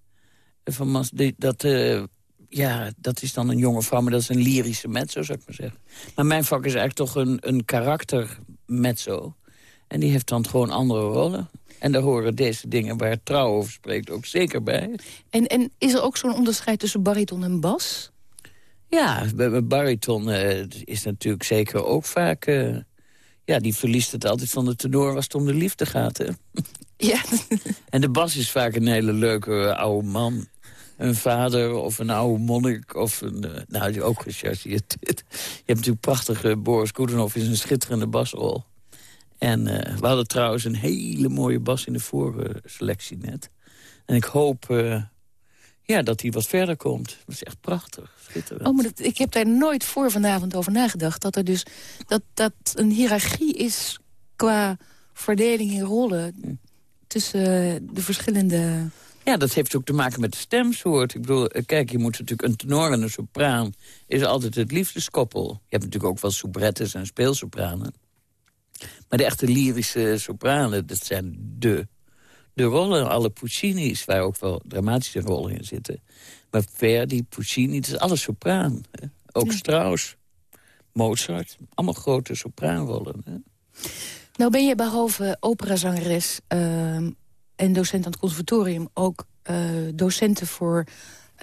Van, dat, uh, ja, dat is dan een jonge vrouw, maar dat is een lyrische mezzo, zou ik maar zeggen. Maar mijn vak is eigenlijk toch een, een karakter mezzo. En die heeft dan gewoon andere rollen. En daar horen deze dingen waar trouw over spreekt ook zeker bij. En, en is er ook zo'n onderscheid tussen bariton en bas? Ja, bariton uh, is natuurlijk zeker ook vaak... Uh, ja, die verliest het altijd van de tenor als het om de liefde gaat, hè? Ja. en de bas is vaak een hele leuke oude man een vader of een oude monnik of een... Uh, nou, die ook gechargeerd. je hebt natuurlijk prachtige... Boris Goedenhoff is een schitterende basrol. En uh, we hadden trouwens een hele mooie bas in de vorige selectie net. En ik hoop uh, ja, dat hij wat verder komt. Dat is echt prachtig, schitterend. Oh, maar dat, ik heb daar nooit voor vanavond over nagedacht. Dat er dus dat, dat een hiërarchie is qua verdeling in rollen... Hm. tussen de verschillende ja, dat heeft ook te maken met de stemsoort. Ik bedoel, eh, kijk, je moet natuurlijk een tenor en een sopraan... is altijd het liefdeskoppel. Je hebt natuurlijk ook wel soubrettes en speelsopranen. Maar de echte lyrische sopranen, dat zijn de, de rollen. Alle Puccini's, waar ook wel dramatische rollen in zitten. Maar Verdi, Puccini, het is alles sopraan. Hè? Ook Strauss, Mozart, allemaal grote sopraanrollen. Hè? Nou ben je behalve operazangeres... Uh, en docent aan het conservatorium ook uh, docenten voor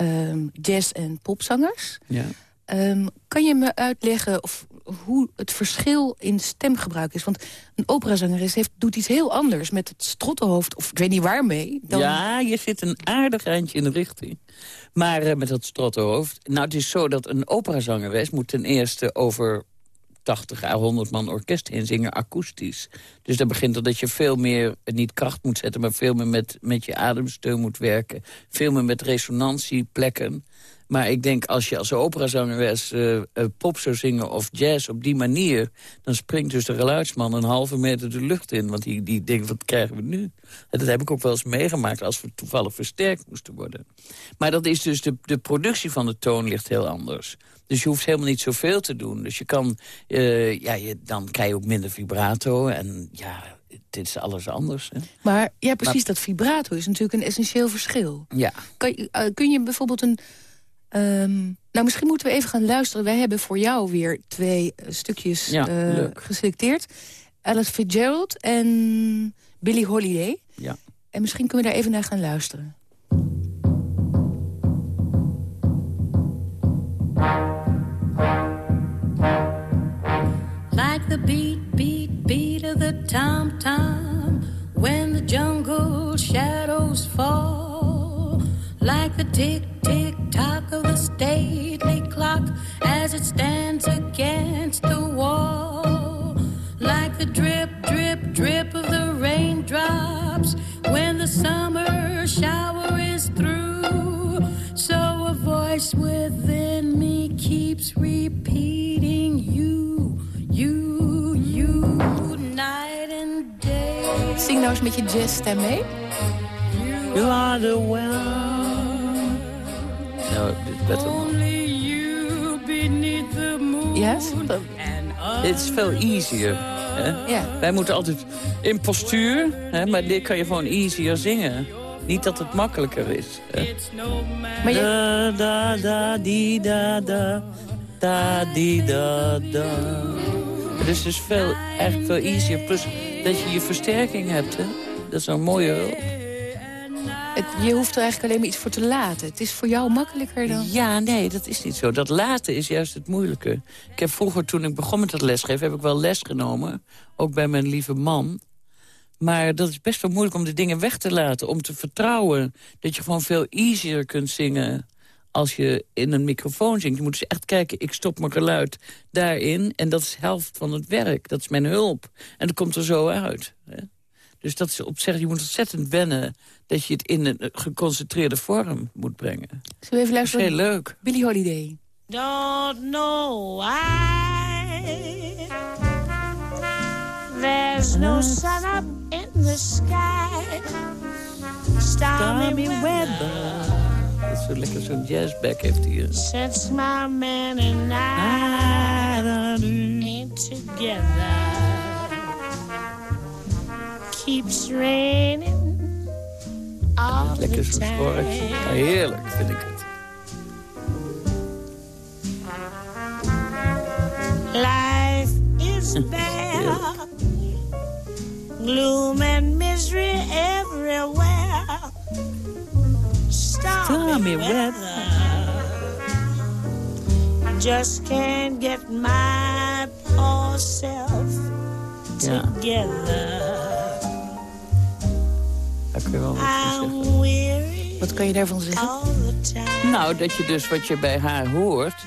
um, jazz- en popzangers. Ja. Um, kan je me uitleggen of, hoe het verschil in stemgebruik is? Want een operazangeres heeft, doet iets heel anders met het strottenhoofd... of ik weet niet waarmee. Dan... Ja, je zit een aardig eindje in de richting. Maar uh, met dat strottenhoofd... Nou, het is zo dat een operazangeres moet ten eerste over 80 à 100 man orkest in zingen akoestisch. Dus dat begint dat je veel meer, niet kracht moet zetten... maar veel meer met, met je ademsteun moet werken. Veel meer met resonantieplekken. Maar ik denk, als je als operazangeres uh, pop zou zingen of jazz op die manier... dan springt dus de geluidsman een halve meter de lucht in. Want die, die denkt, wat krijgen we nu? En dat heb ik ook wel eens meegemaakt als we toevallig versterkt moesten worden. Maar dat is dus, de, de productie van de toon ligt heel anders. Dus je hoeft helemaal niet zoveel te doen. Dus je kan, uh, ja, je, dan krijg je ook minder vibrato. En ja, dit is alles anders. Hè? Maar ja, precies, dat vibrato is natuurlijk een essentieel verschil. Ja. Kan, uh, kun je bijvoorbeeld een... Um, nou, misschien moeten we even gaan luisteren. Wij hebben voor jou weer twee uh, stukjes ja, geselecteerd. Alice Fitzgerald en Billie Holiday. Ja. En misschien kunnen we daar even naar gaan luisteren. Tom tom when the jungle shadows fall, like the tick, tick, tock of the stately clock as it stands against the wall, like the drip, drip, drip of the raindrops when the summer shower is through. So a voice within me keeps repeating you you, you, night Zing nou eens met je jazzstem mee. You are the well. Nou, dit werd hem. Ja? Het is veel easier. Hè? Ja. Wij moeten altijd in postuur, hè? maar dit kan je gewoon easier zingen. Niet dat het makkelijker is. Hè? Maar je, Da, da, da, di, da, da. Da, di, da, da. Het is dus veel, eigenlijk veel easier. Plus dat je je versterking hebt. Hè? Dat is een mooie hulp. het, je hoeft er eigenlijk alleen maar iets voor te laten. Het is voor jou makkelijker dan... Ja, nee, dat is niet zo. Dat laten is juist het moeilijke. Ik heb vroeger, toen ik begon met dat lesgeven... heb ik wel les genomen, ook bij mijn lieve man. Maar dat is best wel moeilijk om de dingen weg te laten. Om te vertrouwen dat je gewoon veel easier kunt zingen... als je in een microfoon zingt. Je moet dus echt kijken, ik stop mijn geluid daarin... en dat is de helft van het werk. Dat is mijn hulp. En dat komt er zo uit. Hè? Dus dat is op zich, je moet ontzettend wennen... dat je het in een geconcentreerde vorm moet brengen. Zullen we even Dat is luisteren? heel leuk. Billie Holiday. Don't know why there's no sun up in the sky. Stormy weather Dat is zo lekker zo'n jazzback heeft hij. hier. since my man and I ain't together. Keeps raining all Lekker the zo'n schorretje. time. Ja, heerlijk vind ik het. Life is bare, gloom and misery everywhere. Stormy weather, just can't get my poor self together. daar kun je wel wat van zeggen. I'm weary Wat kan je daarvan zeggen? Nou, dat je dus wat je bij haar hoort...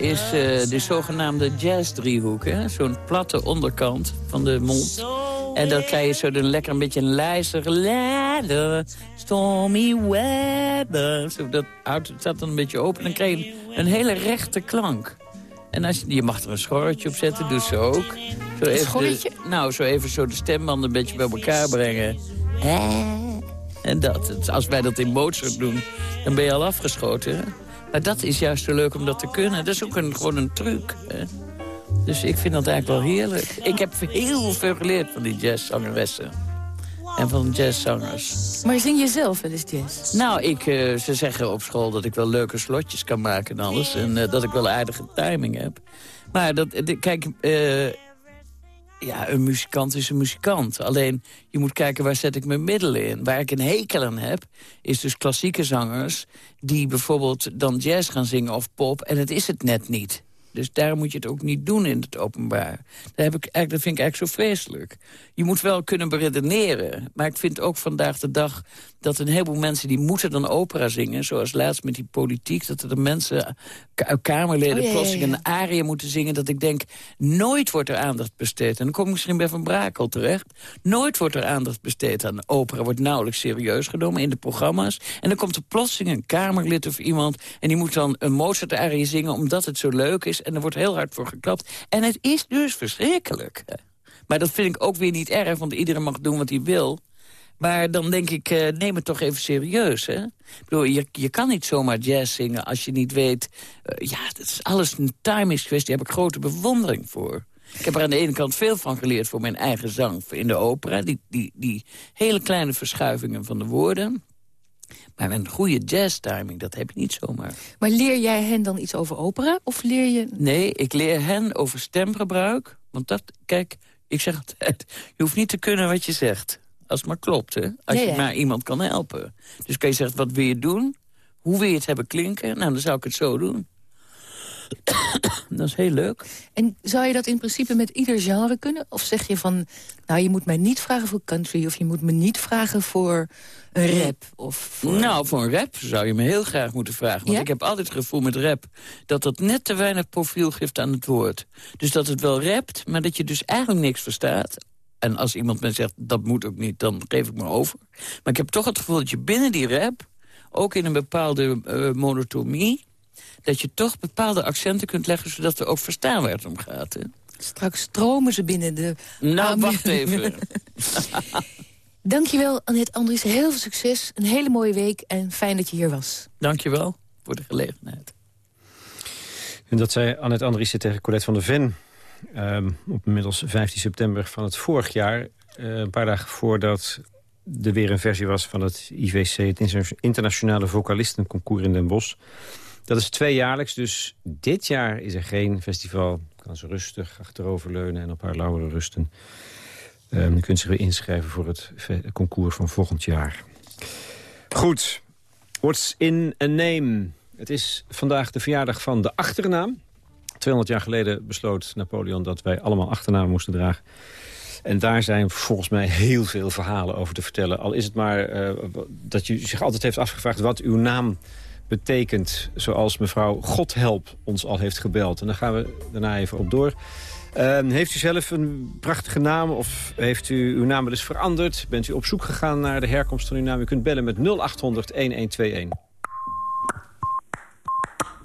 is eh, de zogenaamde jazz-driehoek. Zo'n platte onderkant van de mond. En dan krijg je zo dan lekker een beetje een lijzige... ladder, stormy weather. Zo, dat houdt, staat dan een beetje open. En dan krijg je een hele rechte klank. En als je, je mag er een schorretje op zetten, doet ze ook. Zo even de- schorretje? nou, zo even zo de stembanden een beetje bij elkaar brengen. Hè? En dat. Als wij dat in Mozart doen, dan ben je al afgeschoten. Maar dat is juist zo leuk om dat te kunnen. Dat is ook een, gewoon een truc. Hè? Dus ik vind dat eigenlijk wel heerlijk. Ik heb heel veel geleerd van die jazzzangeressen. En van jazzzangers. Maar zing je zelf wel eens jazz? Nou, ik, eh, ze zeggen op school dat ik wel leuke slotjes kan maken en alles. En eh, dat ik wel aardige timing heb. Maar dat, kijk, eh, ja, een muzikant is een muzikant. Alleen, je moet kijken waar zet ik mijn middelen in. Waar ik een hekel aan heb, is dus klassieke zangers... die bijvoorbeeld dan jazz gaan zingen of pop... en het is het net niet. Dus daar moet je het ook niet doen in het openbaar. Dat, heb ik, eigenlijk, dat vind ik eigenlijk zo vreselijk. Je moet wel kunnen beredeneren. Maar ik vind ook vandaag de dag dat een heleboel mensen... die moeten dan opera zingen, zoals laatst met die politiek... dat er de mensen, ka- Kamerleden, Oh, ja, ja, plotseling ja. een aria moeten zingen... dat ik denk, nooit wordt er aandacht besteed. En dan kom ik misschien bij Van Brakel terecht. Nooit wordt er aandacht besteed aan opera. Wordt nauwelijks serieus genomen in de programma's. En dan komt er plotseling een Kamerlid of iemand... en die moet dan een Mozart-aria zingen omdat het zo leuk is. En er wordt heel hard voor geklapt. En het is dus verschrikkelijk. Maar dat vind ik ook weer niet erg, want iedereen mag doen wat hij wil. Maar dan denk ik, eh, neem het toch even serieus, hè? Ik bedoel, je, je kan niet zomaar jazz zingen als je niet weet... eh, ja, dat is alles een timingskwestie, daar heb ik grote bewondering voor. Ik heb er aan de ene kant veel van geleerd voor mijn eigen zang in de opera. Die, die, die hele kleine verschuivingen van de woorden. Maar een goede jazz-timing, dat heb je niet zomaar. Maar leer jij hen dan iets over opera? Of leer je... Nee, ik leer hen over stemgebruik. Want dat, kijk, ik zeg altijd... je hoeft niet te kunnen wat je zegt. Als het maar klopt, hè. Als je ja. maar iemand kan helpen. Dus kan je zeggen, wat wil je doen? Hoe wil je het hebben klinken? Nou, dan zou ik het zo doen. dat is heel leuk. En zou je dat in principe met ieder genre kunnen? Of zeg je van, nou, je moet mij niet vragen voor country... of je moet me niet vragen voor een rap? Of voor... Nou, voor een rap zou je me heel graag moeten vragen. Want Ja? ik heb altijd het gevoel met rap... dat dat net te weinig profiel geeft aan het woord. Dus dat het wel rapt, maar dat je dus eigenlijk niks verstaat. En als iemand me zegt, dat moet ook niet, dan geef ik me over. Maar ik heb toch het gevoel dat je binnen die rap... ook in een bepaalde eh, monotomie... dat je toch bepaalde accenten kunt leggen... zodat we ook verstaan waar het om gaat. Hè? Straks stromen ze binnen de... Nou, wacht even. Dankjewel, Annette Andries. Heel veel succes, een hele mooie week en fijn dat je hier was. Dankjewel voor de gelegenheid. En dat zei Annette Andriessen tegen Colette van der Ven... Um, op inmiddels 15 september van het vorig jaar. Uh, een paar dagen voordat er weer een versie was van het IVC... het Internationale Vocalistenconcours in Den Bosch. Dat is tweejaarlijks, dus dit jaar is er geen festival. Kan ze rustig achteroverleunen en op haar lauweren rusten. Um, kunt zich weer inschrijven voor het concours van volgend jaar. Goed, what's in a name? Het is vandaag de verjaardag van de achternaam. 200 jaar geleden besloot Napoleon dat wij allemaal achternamen moesten dragen. En daar zijn volgens mij heel veel verhalen over te vertellen. Al is het maar uh, dat je zich altijd heeft afgevraagd wat uw naam betekent. Zoals mevrouw Godhelp ons al heeft gebeld. En daar gaan we daarna even op door. Uh, heeft u zelf een prachtige naam of heeft u uw naam wel eens veranderd? Bent u op zoek gegaan naar de herkomst van uw naam? U kunt bellen met 0800 1121.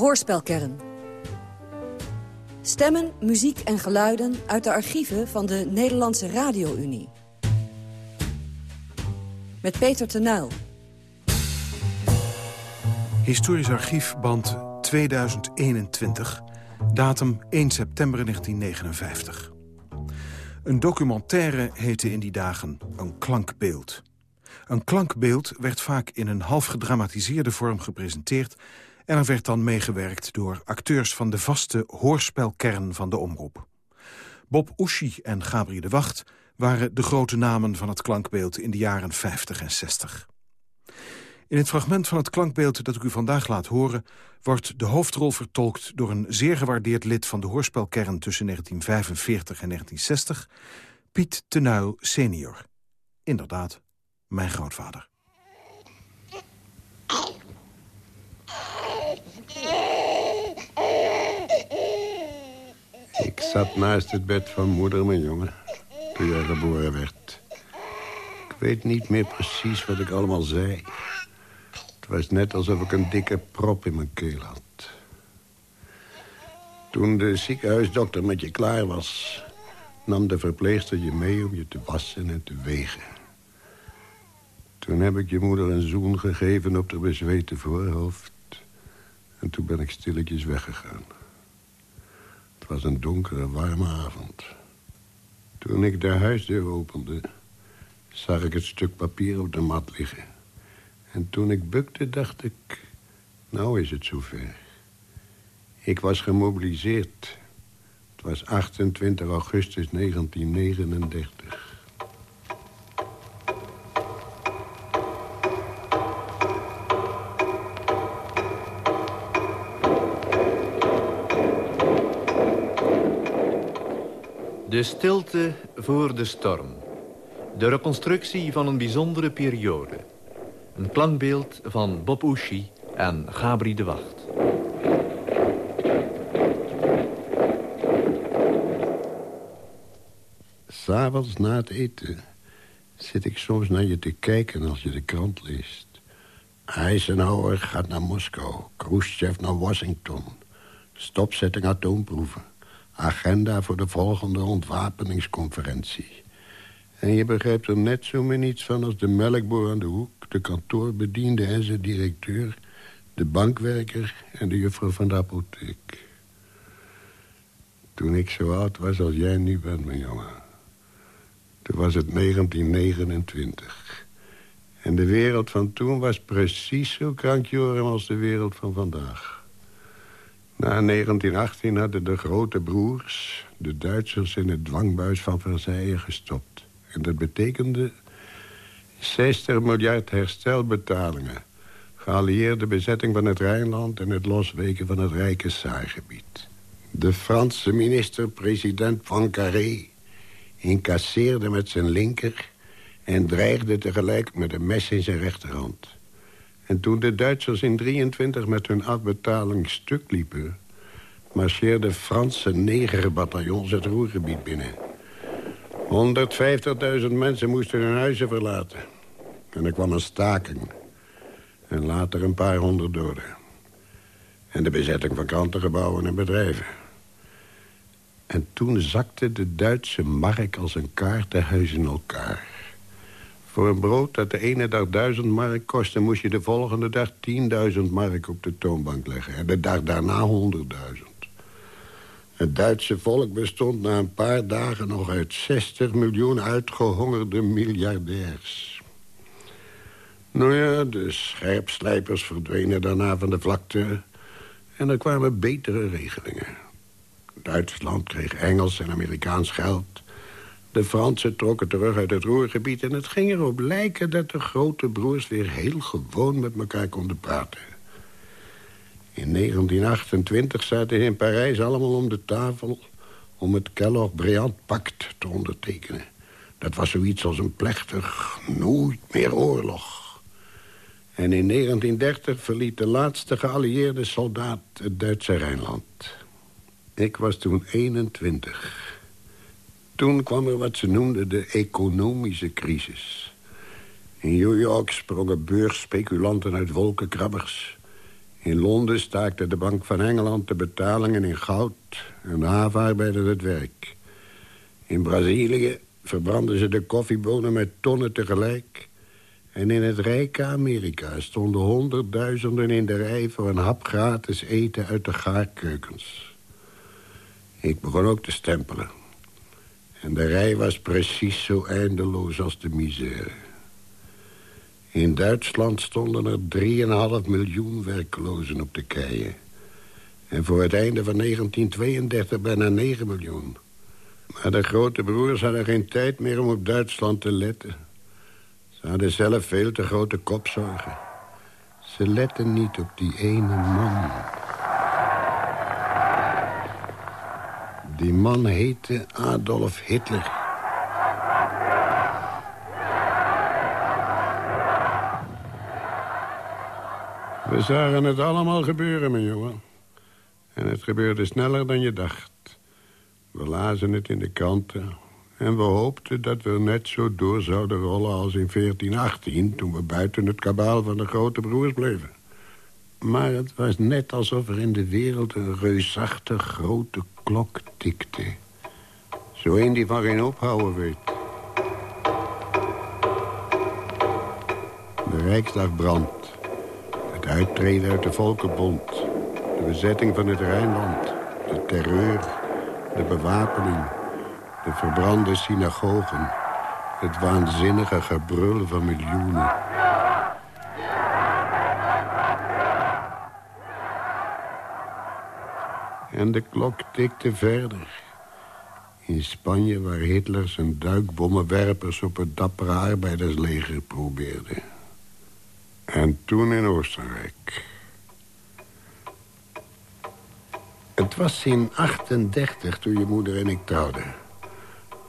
Hoorspelkern. Stemmen, muziek en geluiden uit de archieven van de Nederlandse Radio-Unie. Met Peter Tenuil. Historisch archief, band 2021, datum 1 september 1959. Een documentaire heette in die dagen Een klankbeeld. Een klankbeeld werd vaak in een half gedramatiseerde vorm gepresenteerd... En er werd dan meegewerkt door acteurs van de vaste hoorspelkern van de omroep. Bob Oeschie en Gabriel de Wacht waren de grote namen van het klankbeeld in de jaren 50 en 60. In het fragment van het klankbeeld dat ik u vandaag laat horen... wordt de hoofdrol vertolkt door een zeer gewaardeerd lid van de hoorspelkern... tussen 1945 en 1960, Piet Tenuil senior. Inderdaad, mijn grootvader. Ik zat naast het bed van moeder, mijn jongen, toen jij geboren werd. Ik weet niet meer precies wat ik allemaal zei. Het was net alsof ik een dikke prop in mijn keel had. Toen de ziekenhuisdokter met je klaar was... nam de verpleegster je mee om je te wassen en te wegen. Toen heb ik je moeder een zoen gegeven op de bezweten voorhoofd. En toen ben ik stilletjes weggegaan. Was een donkere, warme avond. Toen ik de huisdeur opende, zag ik het stuk papier op de mat liggen. En toen ik bukte, dacht ik, nou is het zover. Ik was gemobiliseerd. Het was 28 augustus 1939. De stilte voor de storm. De reconstructie van een bijzondere periode. Een klankbeeld van Bob Oeschie en Gabri de Wacht. S'avonds na het eten zit ik soms naar je te kijken als je de krant leest. Eisenhower gaat naar Moskou, Khrushchev naar Washington. Stopzetting atoomproeven agenda voor de volgende ontwapeningsconferentie. En je begrijpt er net zo min iets van als de melkboer aan de hoek... de kantoorbediende en zijn directeur... de bankwerker en de juffrouw van de apotheek. Toen ik zo oud was als jij nu bent, mijn jongen... toen was het 1929. En de wereld van toen was precies zo krankjoren als de wereld van vandaag. Na 1918 hadden de grote broers de Duitsers in het dwangbuis van Versailles gestopt. En dat betekende 60 miljard herstelbetalingen. Geallieerde bezetting van het Rijnland en het losweken van het rijke Saargebied. De Franse minister-president Poincaré incasseerde met zijn linker... en dreigde tegelijk met een mes in zijn rechterhand. En toen de Duitsers in 23 met hun afbetaling stuk liepen... marcheerden Franse negerbataljons het Roergebied binnen. 150.000 mensen moesten hun huizen verlaten. En er kwam een staking. En later een paar honderd doden. En de bezetting van krantengebouwen en bedrijven. En toen zakte de Duitse mark als een kaartenhuis in elkaar. Voor een brood dat de ene dag duizend mark kostte... moest je de volgende dag 10.000 mark op de toonbank leggen. En de dag daarna 100.000. Het Duitse volk bestond na een paar dagen nog uit 60 miljoen uitgehongerde miljardairs. Nou ja, de scherpslijpers verdwenen daarna van de vlakte... en er kwamen betere regelingen. Duitsland kreeg Engels en Amerikaans geld. De Fransen trokken terug uit het Roergebied... en het ging erop lijken dat de grote broers weer heel gewoon met elkaar konden praten. In 1928 zaten ze in Parijs allemaal om de tafel... om het Kellogg-Briand-pact te ondertekenen. Dat was zoiets als een plechtig nooit meer oorlog. En in 1930 verliet de laatste geallieerde soldaat het Duitse Rijnland. Ik was toen 21. Toen kwam er wat ze noemden de economische crisis. In New York sprongen beursspeculanten uit wolkenkrabbers. In Londen staakte de Bank van Engeland de betalingen in goud... en de havenarbeider het werk. In Brazilië verbrandden ze de koffiebonen met tonnen tegelijk... En in het rijke Amerika stonden honderdduizenden in de rij... voor een hap gratis eten uit de gaarkeukens. Ik begon ook te stempelen. En de rij was precies zo eindeloos als de misère. In Duitsland stonden er 3,5 miljoen werklozen op de keien. En voor het einde van 1932 bijna 9 miljoen. Maar de grote broers hadden geen tijd meer om op Duitsland te letten. Ze hadden zelf veel te grote kopzorgen. Ze letten niet op die ene man. Die man heette Adolf Hitler. We zagen het allemaal gebeuren, mijn jongen. En het gebeurde sneller dan je dacht. We lazen het in de kranten. En we hoopten dat we net zo door zouden rollen als in 1418... toen we buiten het kabaal van de grote broers bleven. Maar het was net alsof er in de wereld een reusachtig grote klok tikte. Zo een die van geen ophouden weet. De Rijksdag brandt. Het uittreden uit de Volkenbond. De bezetting van het Rijnland. De terreur. De bewapening. De verbrande synagogen. Het waanzinnige gebrul van miljoenen. En de klok tikte verder. In Spanje waar Hitler zijn duikbommenwerpers op het dappere arbeidersleger probeerde. En toen in Oostenrijk. Het was in 38 toen je moeder en ik trouwden.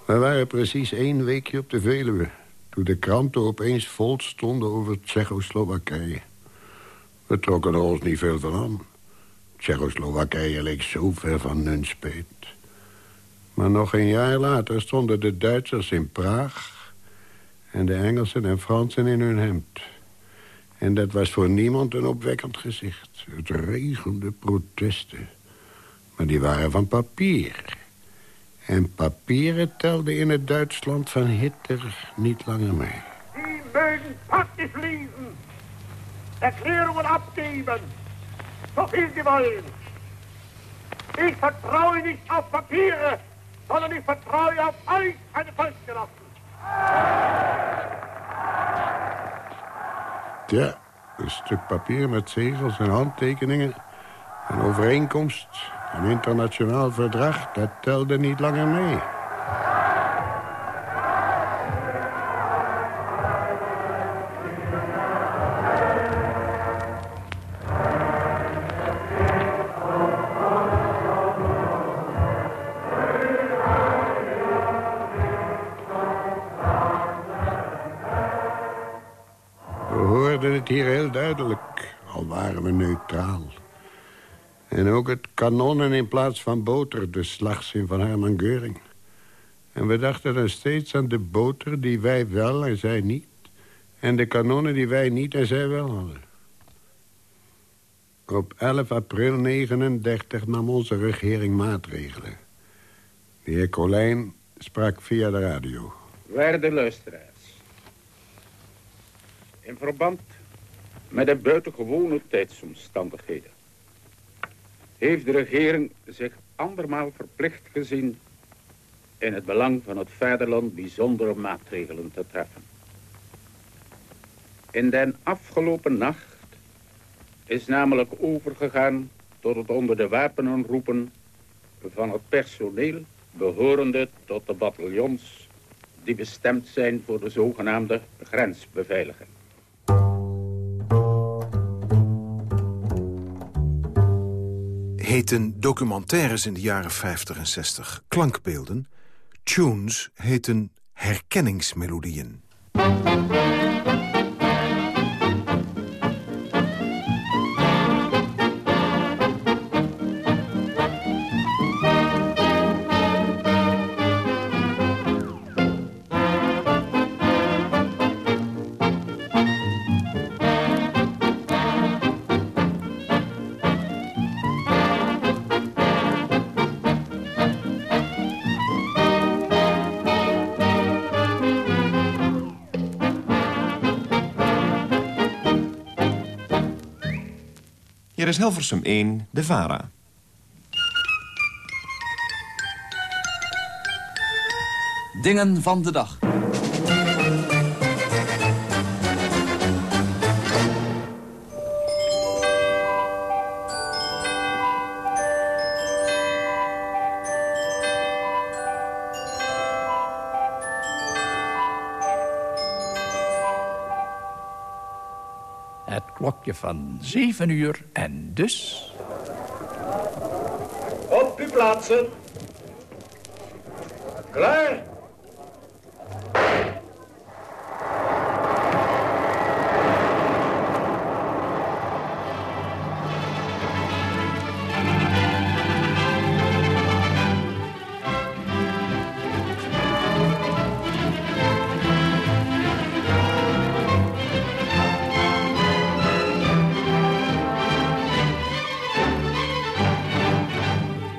We waren precies één weekje op de Veluwe... toen de kranten opeens vol stonden over Tsjechoslowakije. We trokken er ons niet veel van aan. Tsjechoslowakije leek zo ver van Nunspeet. Maar nog een jaar later stonden de Duitsers in Praag... en de Engelsen en Fransen in hun hemd. En dat was voor niemand een opwekkend gezicht. Het regende protesten. Maar die waren van papier. En papieren telden in het Duitsland van Hitler niet langer mee. Die mögen praktisch lesen, Erklärungen abgeben, so viel sie wollen. Ich vertraue nicht auf Papiere, sondern ich vertraue auf euch, meine Volksgenossen. Ja, een stuk papier met zegels en handtekeningen. Een overeenkomst, een internationaal verdrag, dat telde niet langer mee. In plaats van boter. De slagzin van Herman Geuring. En we dachten dan steeds aan de boter die wij wel en zij niet. En de kanonnen die wij niet en zij wel hadden. Op 11 april 39 nam onze regering maatregelen. De heer Colijn sprak via de radio. Waarde luisteraars. In verband met de buitengewone tijdsomstandigheden... heeft de regering zich andermaal verplicht gezien... in het belang van het vaderland bijzondere maatregelen te treffen. In den afgelopen nacht is namelijk overgegaan tot het onder de wapenen roepen van het personeel behorende tot de bataljons die bestemd zijn voor de zogenaamde grensbeveiliging. Heten documentaires in de jaren 50 en 60 klankbeelden. Tunes heten herkenningsmelodieën. Hilversum 1, de VARA. Dingen van de dag. Van zeven uur en dus... Op uw plaatsen. Klaar.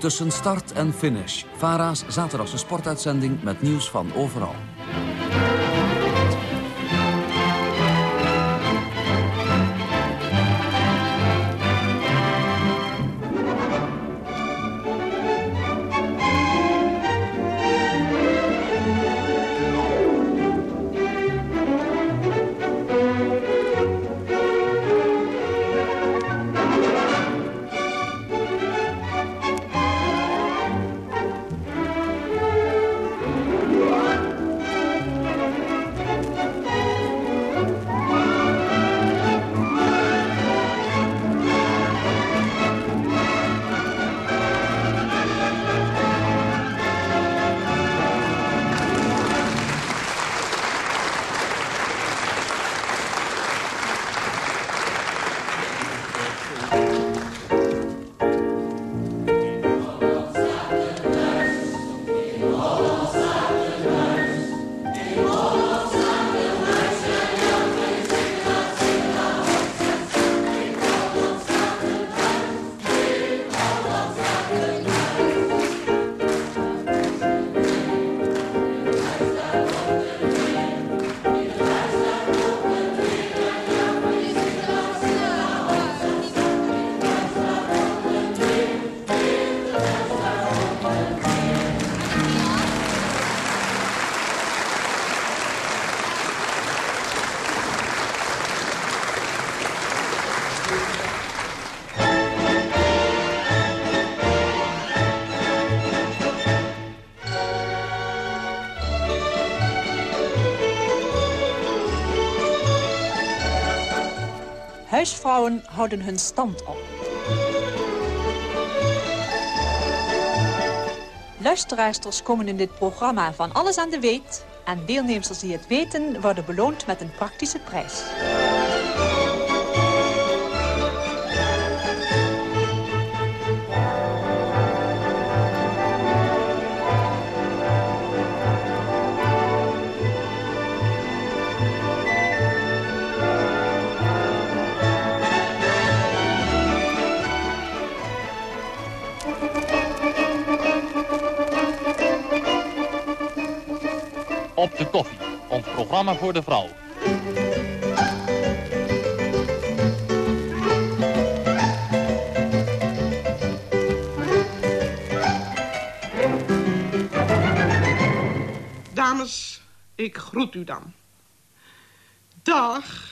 Tussen start en finish. VARA's zaterdagse sportuitzending met nieuws van overal. Houden hun stand op. Luisteraarsters komen in dit programma van alles aan de weet... en deelnemers die het weten worden beloond met een praktische prijs. Programma voor de vrouw. Dames, ik groet u dan. Dag.